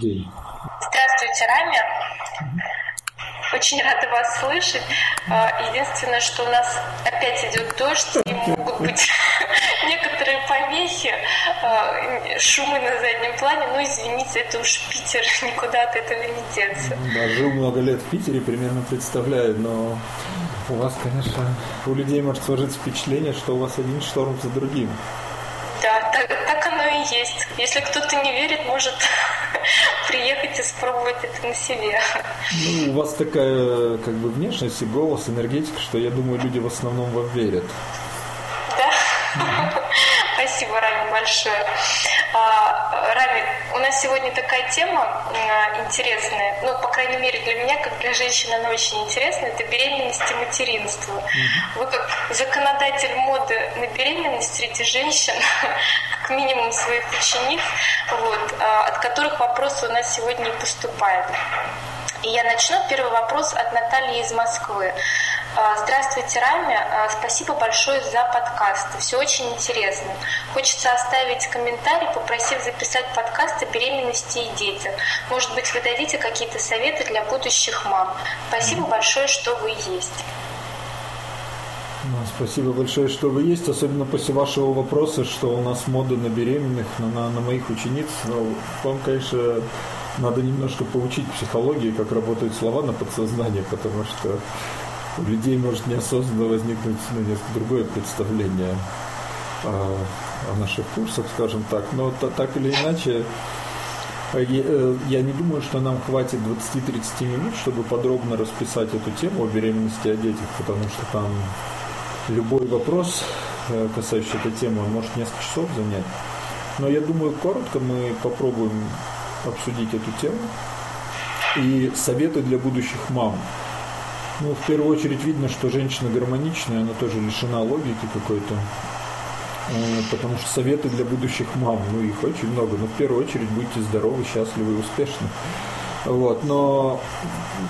День. Здравствуйте, Рами. Очень рада вас слышать. А, единственное, что у нас опять идет дождь, и могут быть некоторые помехи, а, шумы на заднем плане. Ну, извините, это уж Питер, никуда от этого не деться. Да, жил много лет в Питере, примерно представляю, но у вас, конечно, у людей может сложиться впечатление, что у вас один шторм за другим. Да, так, так оно и есть. Если кто-то не верит, может приехать и спробовать это на себе. Ну, у вас такая как бы внешность и голос, энергетика, что я думаю, люди в основном вам верят. Да? Спасибо, Рами, большое. А, Рами, у нас сегодня такая тема интересная, ну, по крайней мере, для меня, как для женщины, она очень интересная, это беременность и материнство. Вы как законодатель моды на беременность среди женщин, как минимум своих учениц, вот, а, от которых вопросы у нас сегодня и поступают. И я начну. Первый вопрос от Натальи из Москвы. А, здравствуйте, Рами. А, спасибо большое за подкаст. Все очень интересно. Хочется оставить комментарий, попросив записать подкаст о беременности и детях. Может быть, вы дадите какие-то советы для будущих мам. Спасибо большое, что вы есть. Ну, спасибо большое, что вы есть, особенно после вашего вопроса, что у нас мода на беременных, на, на, на моих учениц. Ну, вам, конечно, надо немножко поучить психологии, как работают слова на подсознание, потому что у людей может неосознанно возникнуть ну, несколько другое представление о, о наших курсах, скажем так. Но то, так или иначе, э, э, я не думаю, что нам хватит 20-30 минут, чтобы подробно расписать эту тему о беременности о детях, потому что там любой вопрос, э, касающийся этой темы, может несколько часов занять. Но я думаю, коротко мы попробуем обсудить эту тему. И советы для будущих мам. Ну, в первую очередь видно, что женщина гармоничная, она тоже лишена логики какой-то. Э, потому что советы для будущих мам, ну их очень много, но в первую очередь будьте здоровы, счастливы и успешны. Вот, но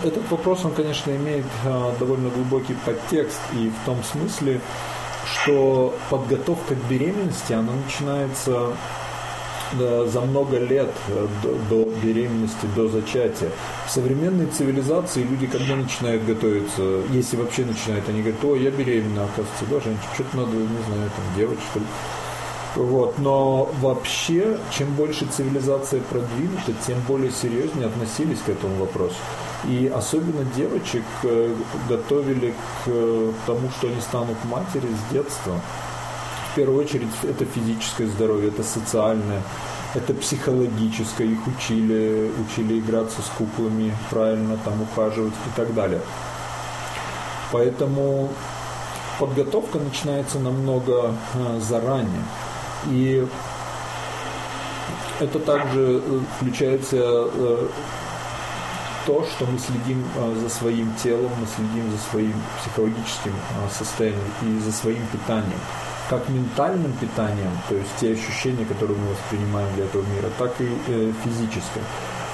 этот вопрос, он, конечно, имеет а, довольно глубокий подтекст и в том смысле, что подготовка к беременности, она начинается за много лет э, до, до беременности, до зачатия. В современной цивилизации люди, когда начинают готовиться, если вообще начинают, они говорят, о, я беременна, оказывается, да, женщина, что-то надо, не знаю, там, делать, что ли. Вот. Но вообще, чем больше цивилизация продвинута, тем более серьезнее относились к этому вопросу. И особенно девочек э, готовили к э, тому, что они станут матери с детства в первую очередь это физическое здоровье, это социальное, это психологическое. Их учили, учили играться с куклами, правильно там ухаживать и так далее. Поэтому подготовка начинается намного э, заранее. И это также э, включается э, то, что мы следим за своим телом, мы следим за своим психологическим состоянием и за своим питанием как ментальным питанием, то есть те ощущения, которые мы воспринимаем для этого мира, так и э, физическое.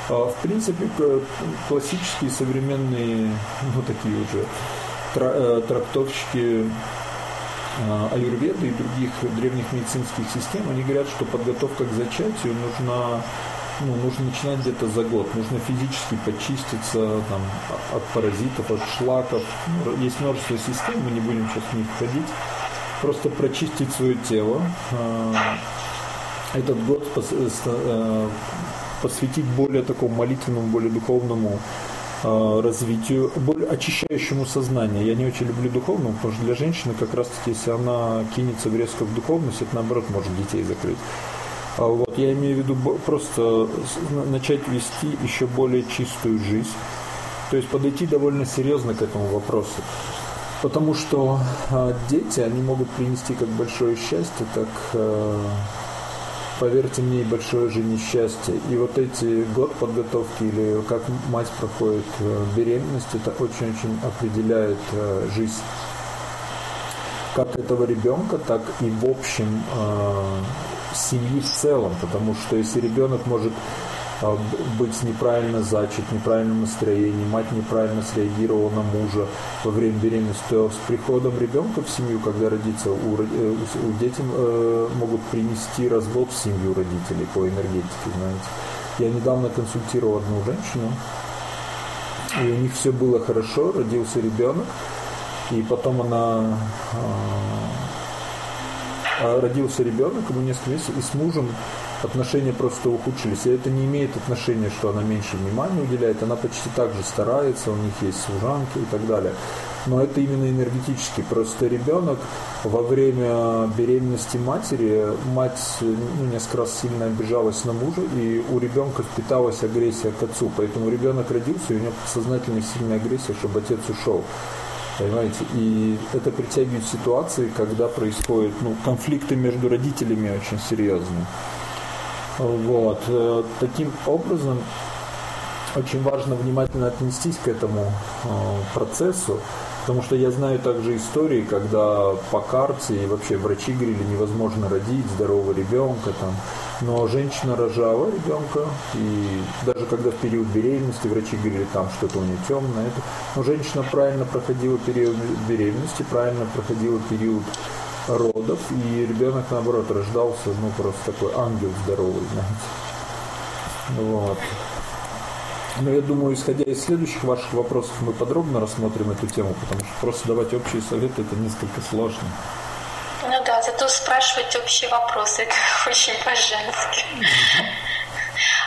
А, в принципе, классические современные, ну, такие уже э, трактовщики э, аюрведы и других древних медицинских систем, они говорят, что подготовка к зачатию нужна ну, нужно начинать где-то за год. Нужно физически почиститься там, от паразитов, от шлаков. Есть множество систем, мы не будем сейчас в них входить просто прочистить свое тело. А, этот год э, посвятить более такому молитвенному, более духовному а, развитию, более очищающему сознание. Я не очень люблю духовную, потому что для женщины как раз таки, если она кинется в резко в духовность, это наоборот может детей закрыть. А вот, я имею в виду просто начать вести еще более чистую жизнь. То есть подойти довольно серьезно к этому вопросу. Потому что э, дети, они могут принести как большое счастье, так, э, поверьте мне, и большое же несчастье. И вот эти год подготовки или как мать проходит э, беременность, это очень-очень определяет э, жизнь как этого ребенка, так и в общем семьи в целом. Потому что если ребенок может а, быть неправильно зачат, неправильном настроении, мать неправильно среагировала на мужа во время беременности, то с приходом ребенка в семью, когда родится, у, э, у детям э, могут принести развод в семью родителей по энергетике, знаете. Я недавно консультировал одну женщину, и у них все было хорошо, родился ребенок, и потом она а, родился ребенок, ему несколько месяцев, и с мужем отношения просто ухудшились. И это не имеет отношения, что она меньше внимания уделяет, она почти так же старается, у них есть служанки и так далее. Но это именно энергетически. Просто ребенок во время беременности матери, мать ну, несколько раз сильно обижалась на мужа, и у ребенка впиталась агрессия к отцу. Поэтому ребенок родился, и у него подсознательная сильная агрессия, чтобы отец ушел. Понимаете? И это притягивает ситуации, когда происходят ну, конфликты между родителями очень серьезные. Вот. Э, таким образом, очень важно внимательно отнестись к этому э, процессу, потому что я знаю также истории, когда по карте и вообще врачи говорили, невозможно родить здорового ребенка, там, но женщина рожала ребенка, и даже когда в период беременности врачи говорили, там что-то у нее темное, это, но женщина правильно проходила период беременности, правильно проходила период родов, и ребенок, наоборот, рождался, ну, просто такой ангел здоровый, знаете. Вот. Но я думаю, исходя из следующих ваших вопросов, мы подробно рассмотрим эту тему, потому что просто давать общие советы это несколько сложно. Ну да, зато спрашивать общие вопросы, это очень по-женски.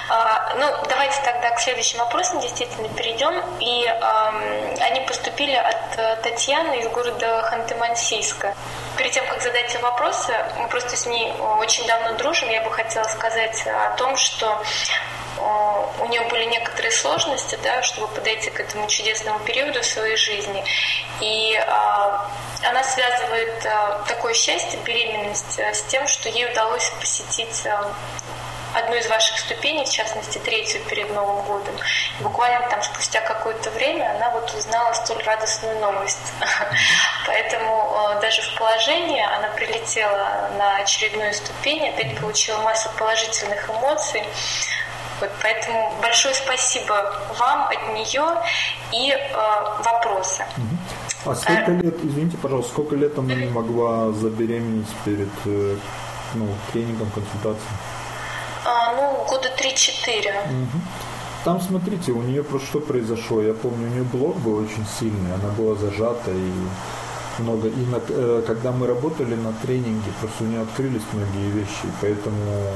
А, ну, давайте тогда к следующим вопросам действительно перейдем. И э, они поступили от э, Татьяны из города Ханты-Мансийска. Перед тем, как задать вопросы, мы просто с ней очень давно дружим. Я бы хотела сказать о том, что у нее были некоторые сложности, да, чтобы подойти к этому чудесному периоду в своей жизни. И а, она связывает а, такое счастье, беременность а, с тем, что ей удалось посетить одну из ваших ступеней, в частности, третью перед Новым годом. И буквально там спустя какое-то время она вот узнала столь радостную новость. Поэтому э, даже в положении она прилетела на очередную ступень, опять получила массу положительных эмоций. Вот, поэтому большое спасибо вам от нее и э, вопросы. А сколько лет, извините, пожалуйста, сколько лет она не могла забеременеть перед э, ну, тренингом, консультацией? А, ну, года 3-4. Угу. Там, смотрите, у нее просто что произошло. Я помню, у нее блок был очень сильный, она была зажата и много. И на, э, когда мы работали на тренинге, просто у нее открылись многие вещи, поэтому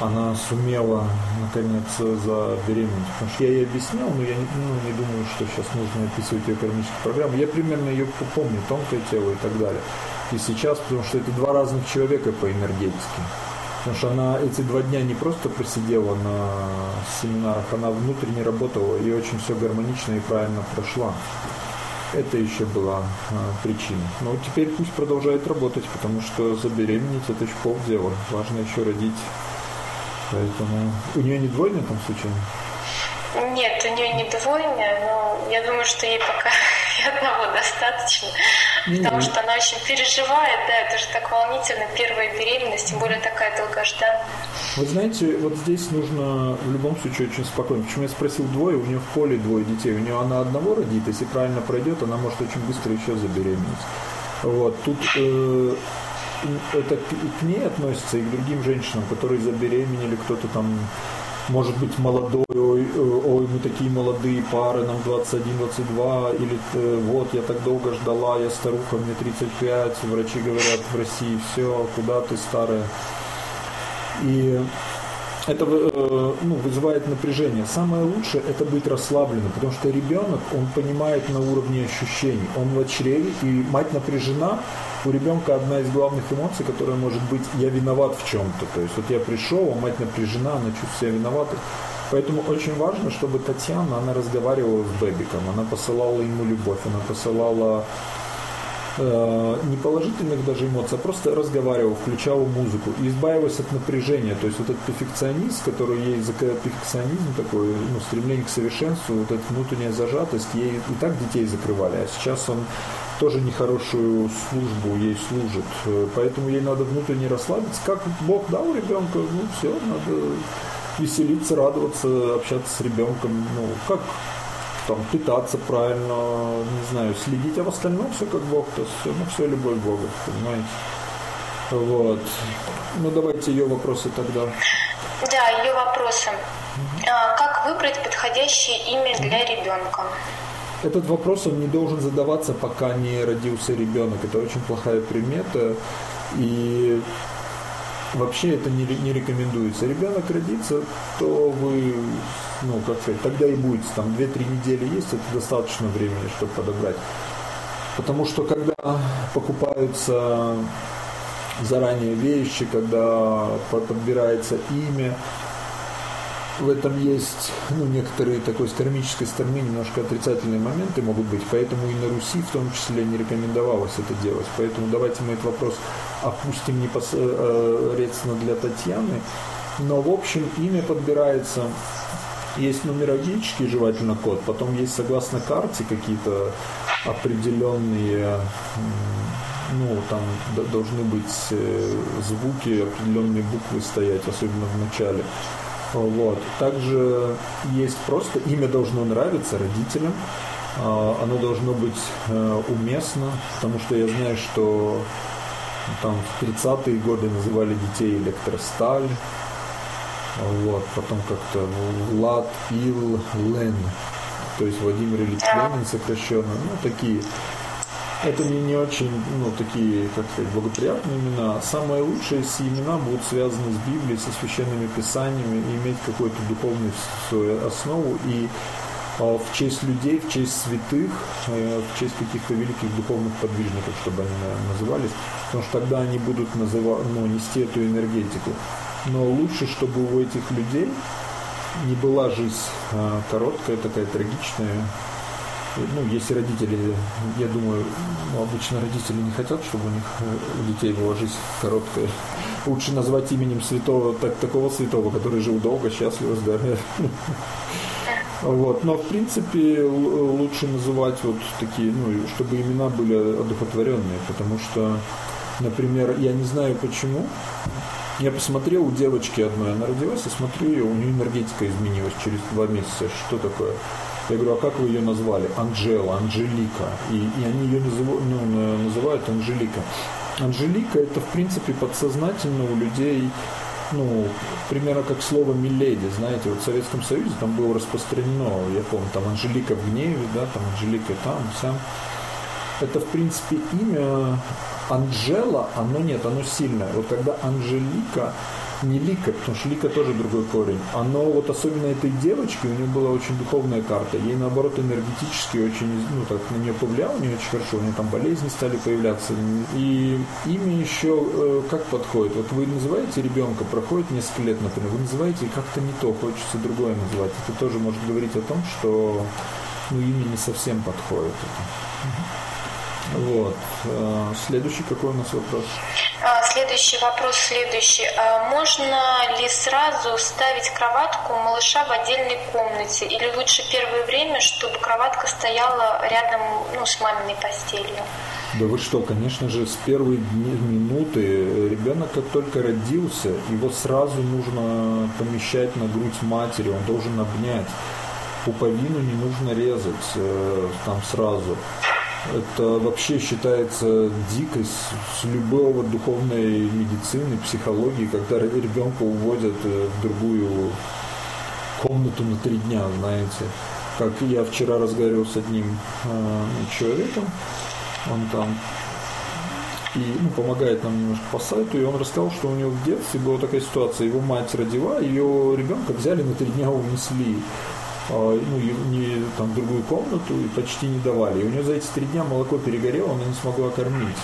она сумела наконец забеременеть. Потому что я ей объяснял, но я не, ну, не думаю, что сейчас нужно описывать ее кармическую программу. Я примерно ее помню, тонкое тело и так далее. И сейчас, потому что это два разных человека по энергетике. Потому что она эти два дня не просто просидела на семинарах, она внутренне работала и очень все гармонично и правильно прошла. Это еще была а, причина. Но теперь пусть продолжает работать, потому что забеременеть это еще полдела. Важно еще родить Поэтому у нее не двойня там случайно? Нет, у нее не двойня, но я думаю, что ей пока и одного достаточно. Mm-hmm. Потому что она очень переживает, да, это же так волнительно, первая беременность, тем более такая долгожданная. Вы знаете, вот здесь нужно в любом случае очень спокойно. Почему я спросил двое, у нее в поле двое детей, у нее она одного родит, если правильно пройдет, она может очень быстро еще забеременеть. Вот, тут э, это к ней относится и к другим женщинам, которые забеременели, кто-то там может быть молодой, ой, ой, мы такие молодые пары, нам 21-22, или э, вот, я так долго ждала, я старуха, мне 35, врачи говорят в России, все, куда ты старая. И это э, ну, вызывает напряжение. Самое лучшее это быть расслабленным, потому что ребенок, он понимает на уровне ощущений, он в чреве, и мать напряжена, у ребенка одна из главных эмоций, которая может быть «я виноват в чем-то». То есть вот я пришел, а мать напряжена, она чувствует себя виноватой. Поэтому очень важно, чтобы Татьяна, она разговаривала с Бэбиком, она посылала ему любовь, она посылала э, не положительных даже эмоций, а просто разговаривал, включал музыку и избавилась от напряжения. То есть вот этот перфекционист, который ей за перфекционизм такой, ну, стремление к совершенству, вот эта внутренняя зажатость, ей и так детей закрывали, а сейчас он тоже нехорошую службу ей служит. Поэтому ей надо внутренне расслабиться. Как Бог дал ребенка, ну все, надо веселиться, радоваться, общаться с ребенком. Ну, как там питаться правильно, не знаю, следить, а в остальном все как Бог, то все, ну все любовь Бога, понимаете. Вот. Ну давайте ее вопросы тогда. Да, ее вопросы. А, как выбрать подходящее имя для ребенка? Этот вопрос он не должен задаваться, пока не родился ребенок. Это очень плохая примета. И вообще это не, не рекомендуется. Ребенок родится, то вы, ну, как сказать, тогда и будете. Там 2-3 недели есть, это достаточно времени, чтобы подобрать. Потому что когда покупаются заранее вещи, когда подбирается имя, в этом есть ну, некоторые такой с кармической стороны немножко отрицательные моменты могут быть, поэтому и на Руси в том числе не рекомендовалось это делать. Поэтому давайте мы этот вопрос опустим непосредственно для Татьяны. Но в общем имя подбирается есть нумерологический желательно код, потом есть согласно карте какие-то определенные ну, там должны быть э, звуки, определенные буквы стоять, особенно в начале. Вот. Также есть просто имя должно нравиться родителям, а, оно должно быть э, уместно, потому что я знаю, что там в 30-е годы называли детей электросталь, вот, потом как-то Влад, Ил, Лен, то есть Владимир Ильич Ленин сокращенно, ну, такие это не, не очень, ну, такие, как сказать, благоприятные имена. Самые лучшие все имена будут связаны с Библией, со священными писаниями, иметь какую-то духовную свою основу. И а, в честь людей, в честь святых, э, в честь каких-то великих духовных подвижников, чтобы они наверное, назывались, потому что тогда они будут называть, ну, нести эту энергетику. Но лучше, чтобы у этих людей не была жизнь а, короткая, такая трагичная, ну, если родители, я думаю, ну, обычно родители не хотят, чтобы у них э, у детей была жизнь короткая. Лучше назвать именем святого, так, такого святого, который жил долго, счастливо, здорово. Вот. Но, в принципе, лучше называть вот такие, ну, чтобы имена были одухотворенные, потому что, например, я не знаю почему, я посмотрел у девочки одной, она родилась, и смотрю ее, у нее энергетика изменилась через два месяца. Что такое? Я говорю, а как вы ее назвали? Анжела, Анжелика. И, и они ее называют, ну, называют Анжелика. Анжелика это в принципе подсознательно у людей ну, примерно как слово «миледи», знаете, вот в Советском Союзе там было распространено, я помню, там Анжелика в гневе, да, там Анжелика там, вся. Это, в принципе, имя Анжела, оно нет, оно сильное. Вот когда Анжелика, не Лика, потому что Лика тоже другой корень. Оно вот особенно этой девочки, у нее была очень духовная карта. Ей наоборот энергетически очень, ну так, на нее повлияло не очень хорошо. У нее там болезни стали появляться. И имя еще э, как подходит? Вот вы называете ребенка, проходит несколько лет, например, вы называете как-то не то, хочется другое называть. Это тоже может говорить о том, что ну, имя не совсем подходит. Вот. Э, следующий какой у нас вопрос? А, следующий вопрос следующий. А можно ли сразу ставить кроватку малыша в отдельной комнате? Или лучше первое время, чтобы кроватка стояла рядом ну, с маминой постелью? Да вы что, конечно же, с первой минуты ребенок как только родился, его сразу нужно помещать на грудь матери, он должен обнять. Пуповину не нужно резать э, там сразу. Это вообще считается дикость с любого духовной медицины, психологии, когда ребенка уводят э, в другую комнату на три дня, знаете. Как я вчера разговаривал с одним э, человеком, он там и ну, помогает нам немножко по сайту, и он рассказал, что у него в детстве была такая ситуация, его мать родила, ее ребенка взяли на три дня унесли. А, ну, не, там, другую комнату и почти не давали. И у нее за эти три дня молоко перегорело, она не смогла кормить.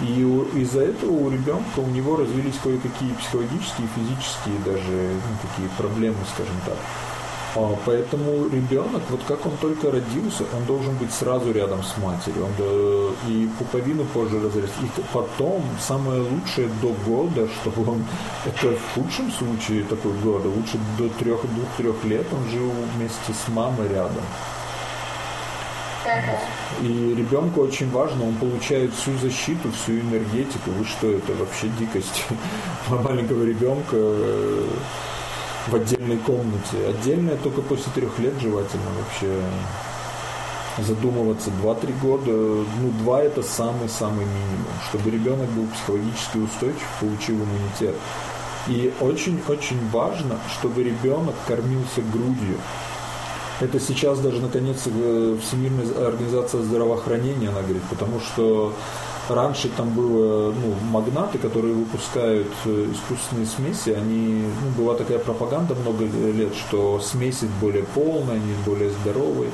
И из-за этого у ребенка у него развились кое-какие психологические, физические даже ну, такие проблемы, скажем так. А, поэтому ребенок, вот как он только родился, он должен быть сразу рядом с матерью. Он и пуповину позже разрезать. И потом, самое лучшее до года, чтобы он, это в худшем случае такой года, лучше до трех-двух-трех лет он жил вместе с мамой рядом. И ребенку очень важно, он получает всю защиту, всю энергетику. Вы что, это вообще дикость маленького ребенка в отдельной комнате. Отдельная только после трех лет желательно вообще задумываться 2-3 года. Ну, 2 это самый-самый минимум, чтобы ребенок был психологически устойчив, получил иммунитет. И очень-очень важно, чтобы ребенок кормился грудью. Это сейчас даже, наконец, Всемирная организация здравоохранения, она говорит, потому что раньше там было ну, магнаты, которые выпускают э, искусственные смеси, они, ну, была такая пропаганда много лет, что смеси более полные, они более здоровые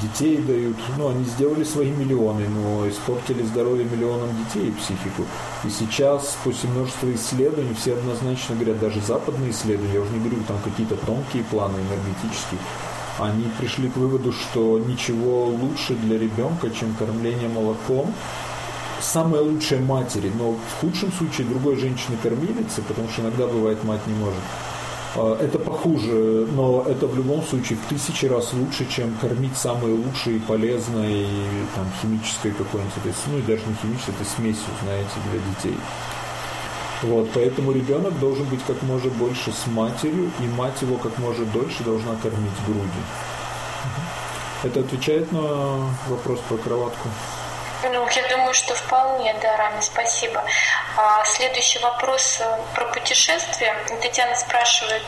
детей дают. Ну, они сделали свои миллионы, но испортили здоровье миллионам детей и психику. И сейчас, после множества исследований, все однозначно говорят, даже западные исследования, я уже не говорю там какие-то тонкие планы энергетические, они пришли к выводу, что ничего лучше для ребенка, чем кормление молоком, самая лучшая матери, но в худшем случае другой женщины кормилицы, потому что иногда бывает мать не может. А, это похуже, но это в любом случае в тысячи раз лучше, чем кормить самые лучшие, полезной там, химической какой-нибудь, ну и даже не химической, это смесью, знаете, для детей. Вот, поэтому ребенок должен быть как можно больше с матерью, и мать его как можно дольше должна кормить грудью. Это отвечает на вопрос про кроватку? Ну, я думаю, что вполне, да, Рами, спасибо. А, следующий вопрос э, про путешествие. Татьяна спрашивает,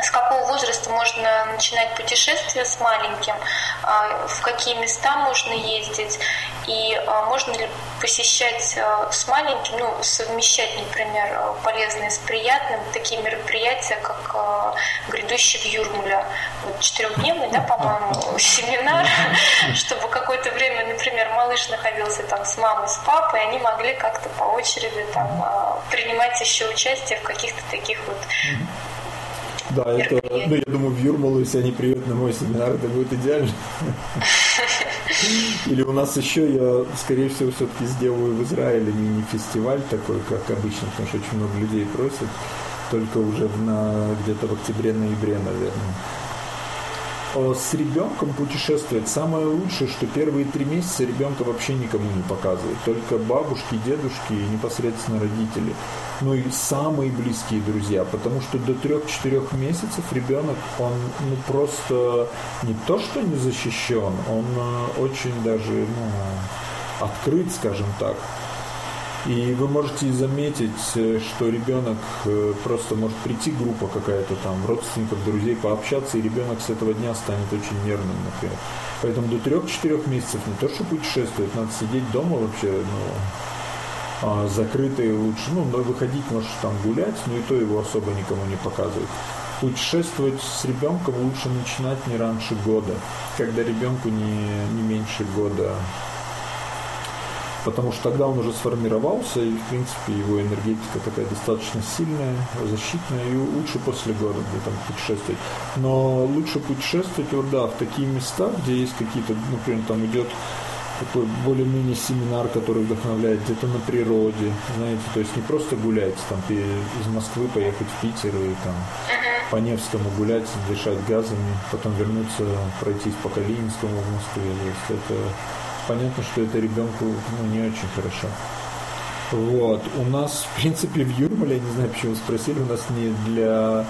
с какого возраста можно начинать путешествие с маленьким, а, в какие места можно ездить, и а, можно ли посещать а, с маленьким, ну, совмещать, например, полезное с приятным, такие мероприятия, как грядущий в Юрмуля, вот четырехдневный, да, по-моему, семинар, чтобы какое-то время, например, малыш находился там с мамой, с папой, и они могли как-то по очереди там принимать еще участие в каких-то таких вот да, это, ну, я думаю, в Юрмалу, если они приедут на мой семинар, это будет идеально. Или у нас еще, я, скорее всего, все-таки сделаю в Израиле мини-фестиваль такой, как обычно, потому что очень много людей просят, только уже на, где-то в октябре-ноябре, наверное. Э, с ребенком путешествовать самое лучшее, что первые три месяца ребенка вообще никому не показывают. Только бабушки, дедушки и непосредственно родители. Ну и самые близкие друзья. Потому что до трех-четырех месяцев ребенок, он ну, просто не то что не защищен, он э, очень даже ну, открыт, скажем так. И вы можете заметить, э, что ребенок э, просто может прийти группа какая-то там, родственников, друзей, пообщаться, и ребенок с этого дня станет очень нервным, например. Поэтому до трех-четырех месяцев не то, что путешествовать, надо сидеть дома вообще, ну, а, закрытые лучше, ну, выходить может там гулять, но и то его особо никому не показывать. Путешествовать с ребенком лучше начинать не раньше года, когда ребенку не, не меньше года потому что тогда он уже сформировался, и, в принципе, его энергетика такая достаточно сильная, защитная, и лучше после где там путешествовать. Но лучше путешествовать, вот, да, в такие места, где есть какие-то, например, там идет такой более-менее семинар, который вдохновляет где-то на природе, знаете, то есть не просто гулять, там, из Москвы поехать в Питер и там по Невскому гулять, дышать газами, потом вернуться, пройтись по Калининскому в Москве, то есть это понятно, что это ребенку ну, не очень хорошо. Вот. У нас, в принципе, в Юрмале, я не знаю, почему спросили, у нас не для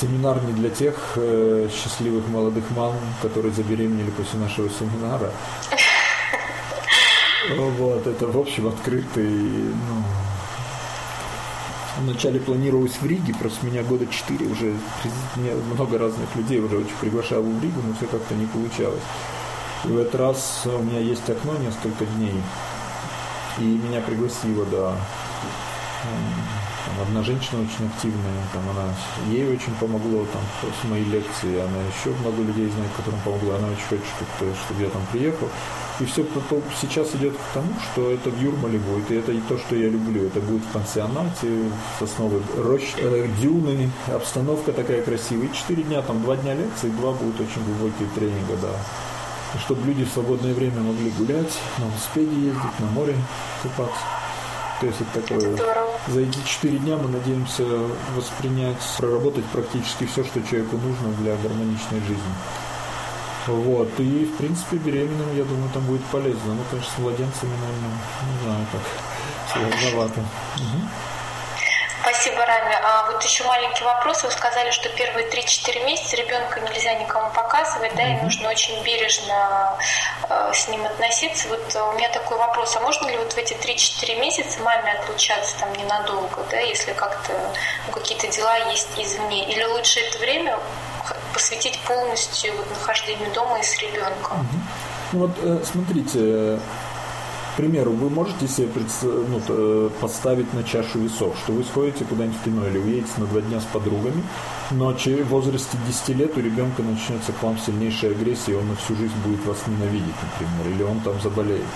семинар не для тех э, счастливых молодых мам, которые забеременели после нашего семинара. Вот, это, в общем, открытый, ну, Вначале планировалось в Риге, просто меня года четыре уже, много разных людей уже очень приглашал в Ригу, но все как-то не получалось. И в этот раз у меня есть окно несколько дней. И меня пригласила, да, там, одна женщина очень активная, там она, ей очень помогло там с моей лекции, она еще много людей знает, которым помогла, она очень хочет, чтобы, чтобы я там приехал. И все сейчас идет к тому, что это в Юрмале будет, и это и то, что я люблю. Это будет в пансионате, сосновой рощ, э, дюны, обстановка такая красивая. И четыре дня, там два дня лекции, два будут очень глубокие тренинга, да чтобы люди в свободное время могли гулять, на велосипеде ездить, на море купаться. То есть это такое... Здорово. За эти четыре дня мы надеемся воспринять, проработать практически все, что человеку нужно для гармоничной жизни. Вот. И, в принципе, беременным, я думаю, там будет полезно. Ну, конечно, с младенцами, наверное, не знаю, так сложновато. Угу. Спасибо, Рами. А вот еще маленький вопрос. Вы сказали, что первые 3-4 месяца ребенка нельзя никому показывать, да, и нужно очень бережно э, с ним относиться. Вот у меня такой вопрос. А можно ли вот в эти 3-4 месяца маме отлучаться там ненадолго, да, если как-то ну, какие-то дела есть извне? Или лучше это время посвятить полностью вот, нахождению дома и с ребенком? Ну вот, э, смотрите, примеру, вы можете себе ну, поставить на чашу весов, что вы сходите куда-нибудь в кино или уедете на два дня с подругами, но в возрасте 10 лет у ребенка начнется к вам сильнейшая агрессия, и он на всю жизнь будет вас ненавидеть, например, или он там заболеет.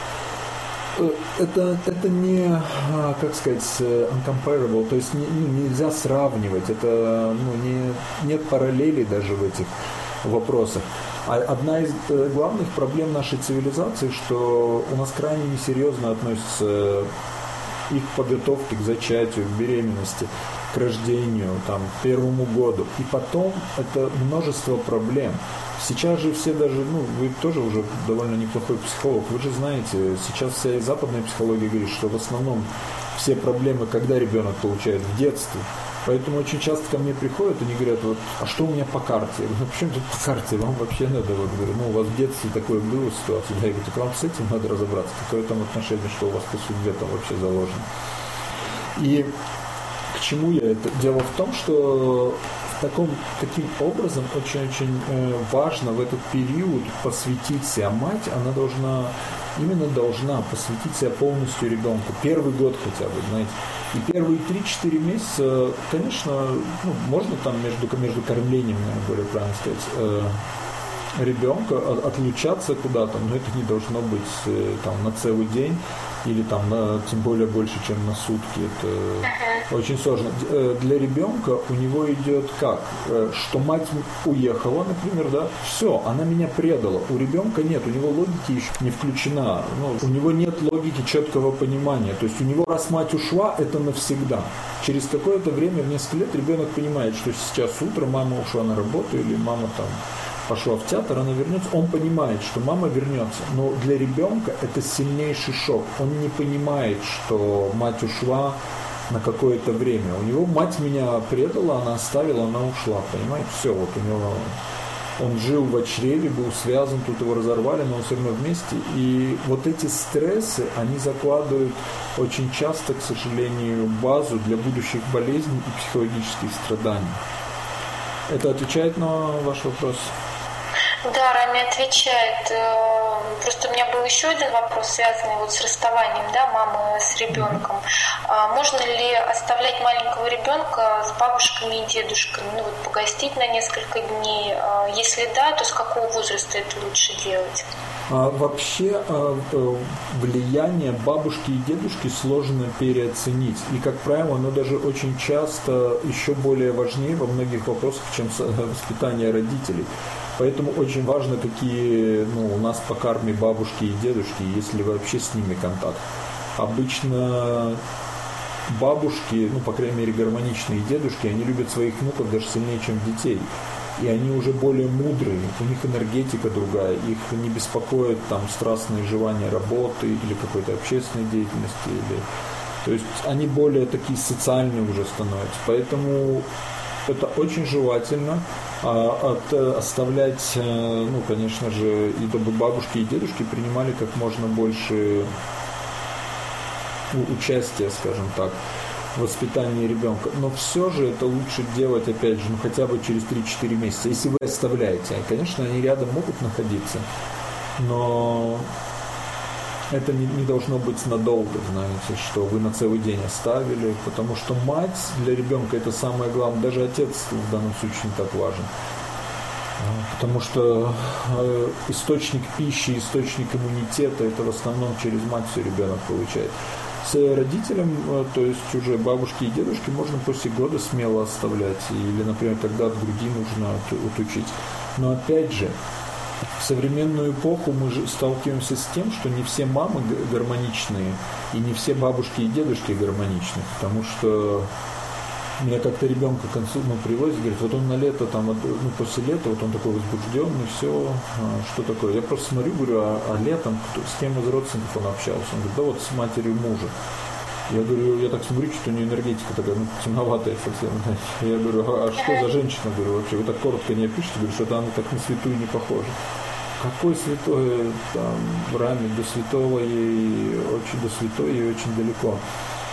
Э, это, это не, а, как сказать, э, uncomparable, то есть не, ну, нельзя сравнивать, это ну, не, нет параллелей даже в этих вопросах. А одна из э, главных проблем нашей цивилизации, что у нас крайне несерьезно относятся их подготовки к зачатию, к беременности, к рождению, там, к первому году. И потом это множество проблем. Сейчас же все даже, ну, вы тоже уже довольно неплохой психолог, вы же знаете, сейчас вся западная психология говорит, что в основном все проблемы, когда ребенок получает в детстве, Поэтому очень часто ко мне приходят, они говорят, вот, а что у меня по карте? Я говорю, ну почему тут по карте? Вам вообще надо, вот, говорю, ну у вас в детстве такое было ситуация. Я говорю, так вам с этим надо разобраться. Какое там отношение, что у вас по судьбе там вообще заложено. И к чему я это? Дело в том, что таком, таким образом очень-очень э, важно в этот период посвятить себя мать, она должна, именно должна посвятить себя полностью ребенку. Первый год хотя бы, знаете. И первые 3-4 месяца, конечно, ну, можно там между, между кормлением, наверное, более правильно сказать, э, ребенка отлучаться куда-то, но это не должно быть э, там на целый день или там на, тем более больше, чем на сутки. Это очень сложно. Э, для ребенка у него идет как? Э, что мать уехала, например, да, все, она меня предала. У ребенка нет, у него логики еще не включена. Ну, у него нет логики четкого понимания. То есть у него раз мать ушла, это навсегда. Через какое-то время, в несколько лет, ребенок понимает, что сейчас утро мама ушла на работу или мама там пошла в театр, она вернется, он понимает, что мама вернется. Но для ребенка это сильнейший шок. Он не понимает, что мать ушла на какое-то время. У него мать меня предала, она оставила, она ушла. Понимаете, все, вот у него он жил в чреве, был связан, тут его разорвали, но он все равно вместе. И вот эти стрессы, они закладывают очень часто, к сожалению, базу для будущих болезней и психологических страданий. Это отвечает на ваш вопрос? Да, Рами отвечает. Э, просто у меня был еще один вопрос, связанный вот с расставанием да, мамы с ребенком. А можно ли оставлять маленького ребенка с бабушками и дедушками, ну вот погостить на несколько дней? А если да, то с какого возраста это лучше делать? А, вообще э, влияние бабушки и дедушки сложно переоценить. И, как правило, оно даже очень часто еще более важнее во многих вопросах, чем воспитание родителей. Поэтому очень важно, какие ну, у нас по карме бабушки и дедушки, есть ли вообще с ними контакт. Обычно бабушки, ну, по крайней мере, гармоничные дедушки, они любят своих внуков даже сильнее, чем детей. И они уже более мудрые, у них энергетика другая, их не беспокоит там страстные желания работы или какой-то общественной деятельности. Или... То есть они более такие социальные уже становятся. Поэтому это очень желательно а, от, оставлять, э, ну, конечно же, и чтобы бабушки и дедушки принимали как можно больше участия, скажем так, воспитании ребенка. Но все же это лучше делать, опять же, ну, хотя бы через 3-4 месяца, если вы оставляете. Конечно, они рядом могут находиться, но это не, не должно быть надолго, знаете, что вы на целый день оставили, потому что мать для ребенка это самое главное, даже отец в данном случае не так важен. А, потому что э, источник пищи, источник иммунитета, это в основном через мать все ребенок получает. С родителем, э, то есть уже бабушки и дедушки, можно после года смело оставлять. Или, например, тогда от груди нужно отучить. Но опять же, в современную эпоху мы же сталкиваемся с тем, что не все мамы гармоничные, и не все бабушки и дедушки гармоничны, потому что меня как-то ребенка к концу ну, привозит, говорит, вот он на лето, там, ну, после лета, вот он такой возбужденный, все, а, что такое. Я просто смотрю, говорю, а, а летом кто, с кем из родственников он общался? Он говорит, да вот с матерью мужа. Я говорю, я так смотрю, что у нее энергетика такая, ну, темноватая совсем. Я говорю, а, а что за женщина? Говорю, вообще, вы так коротко не опишите, говорю, что она так на святую не похожа. Какой святой там в раме до святого ей очень до святой ей очень далеко.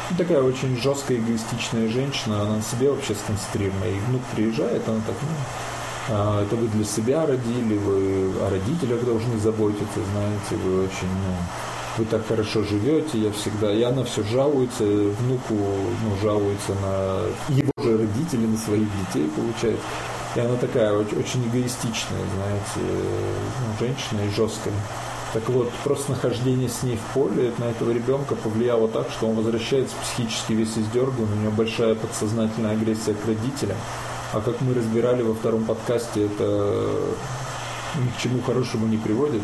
Ну, такая очень жесткая, эгоистичная женщина, она на себе вообще сконцентрирована. И внук приезжает, она так, ну, а, это вы для себя родили, вы о родителях должны заботиться, знаете, вы очень, ну, вы так хорошо живете, я всегда, и она все жалуется, внуку, ну, жалуется на его же родителей, на своих детей, получается. И она такая очень, эгоистичная, знаете, ну, женщина и жесткая. Так вот, просто нахождение с ней в поле на этого ребенка повлияло так, что он возвращается психически весь издерган, у него большая подсознательная агрессия к родителям. А как мы разбирали во втором подкасте, это ни к чему хорошему не приводит.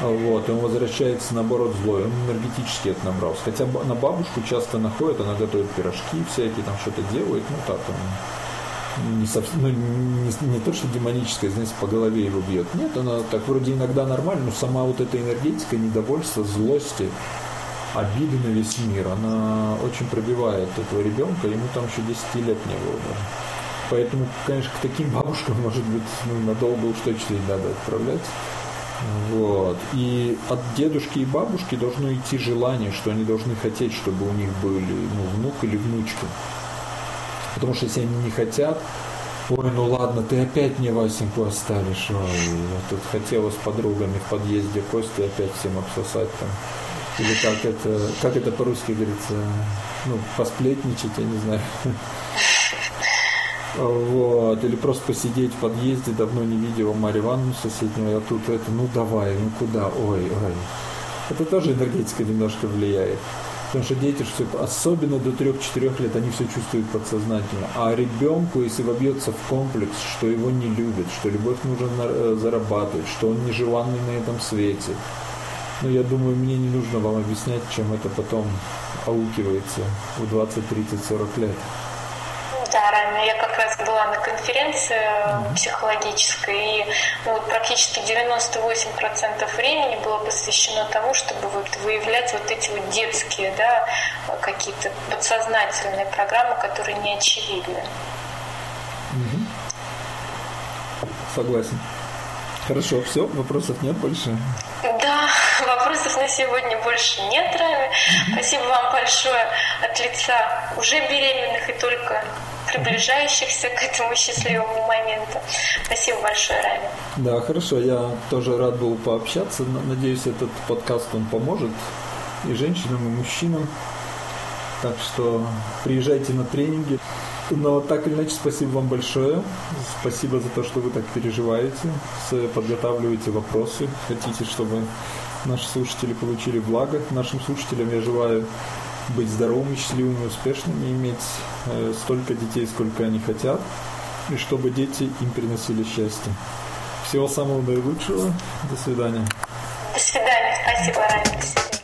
Вот, и он возвращается, наоборот, злой. Он энергетически это набрался. Хотя на бабушку часто находит, она готовит пирожки всякие, там что-то делает, ну так, он не, совсем, ну, не, не то, что демоническое, знаете, по голове его бьет. Нет, она так вроде иногда нормально, но сама вот эта энергетика, недовольство, злости, обиды на весь мир, она очень пробивает этого ребенка, ему там еще 10 лет не было даже. Поэтому, конечно, к таким бабушкам, может быть, ну, надолго уж точно не надо отправлять. Вот. И от дедушки и бабушки должно идти желание, что они должны хотеть, чтобы у них были ну, внук или внучка. Потому что если они не хотят, ой, ну ладно, ты опять мне Васеньку оставишь. Ой, я тут хотела с подругами в подъезде Кости опять всем обсосать там. Или как это, как это по-русски говорится, ну, посплетничать, я не знаю. Вот. Или просто посидеть в подъезде, давно не видел Марию Ивановну соседнюю, а тут это, ну давай, ну куда, ой, ой. Это тоже энергетика немножко влияет. Потому что дети, что особенно до 3-4 лет, они все чувствуют подсознательно. А ребенку, если вобьется в комплекс, что его не любят, что любовь нужно э, зарабатывать, что он нежеланный на этом свете, ну, я думаю, мне не нужно вам объяснять, чем это потом аукивается в 20, 30, 40 лет. Да, ранее я как раз была на конференции mm-hmm. психологической, и ну, практически 98% времени было посвящено тому, чтобы вот выявлять вот эти вот детские, да, какие-то подсознательные программы, которые не очевидны. Mm-hmm. Согласен. Хорошо, все, вопросов нет больше. Да, вопросов на сегодня больше нет, Рами. Спасибо вам большое от лица уже беременных и только приближающихся к этому счастливому моменту. Спасибо большое, Рами. Да, хорошо. Я тоже рад был пообщаться. Надеюсь, этот подкаст он поможет и женщинам, и мужчинам. Так что приезжайте на тренинги. Но так или иначе, спасибо вам большое. Спасибо за то, что вы так переживаете, подготавливаете вопросы. Хотите, чтобы наши слушатели получили благо. Нашим слушателям я желаю быть здоровыми, счастливыми, успешными, иметь э, столько детей, сколько они хотят, и чтобы дети им приносили счастье. Всего самого наилучшего. До свидания. До свидания. Спасибо, Рами.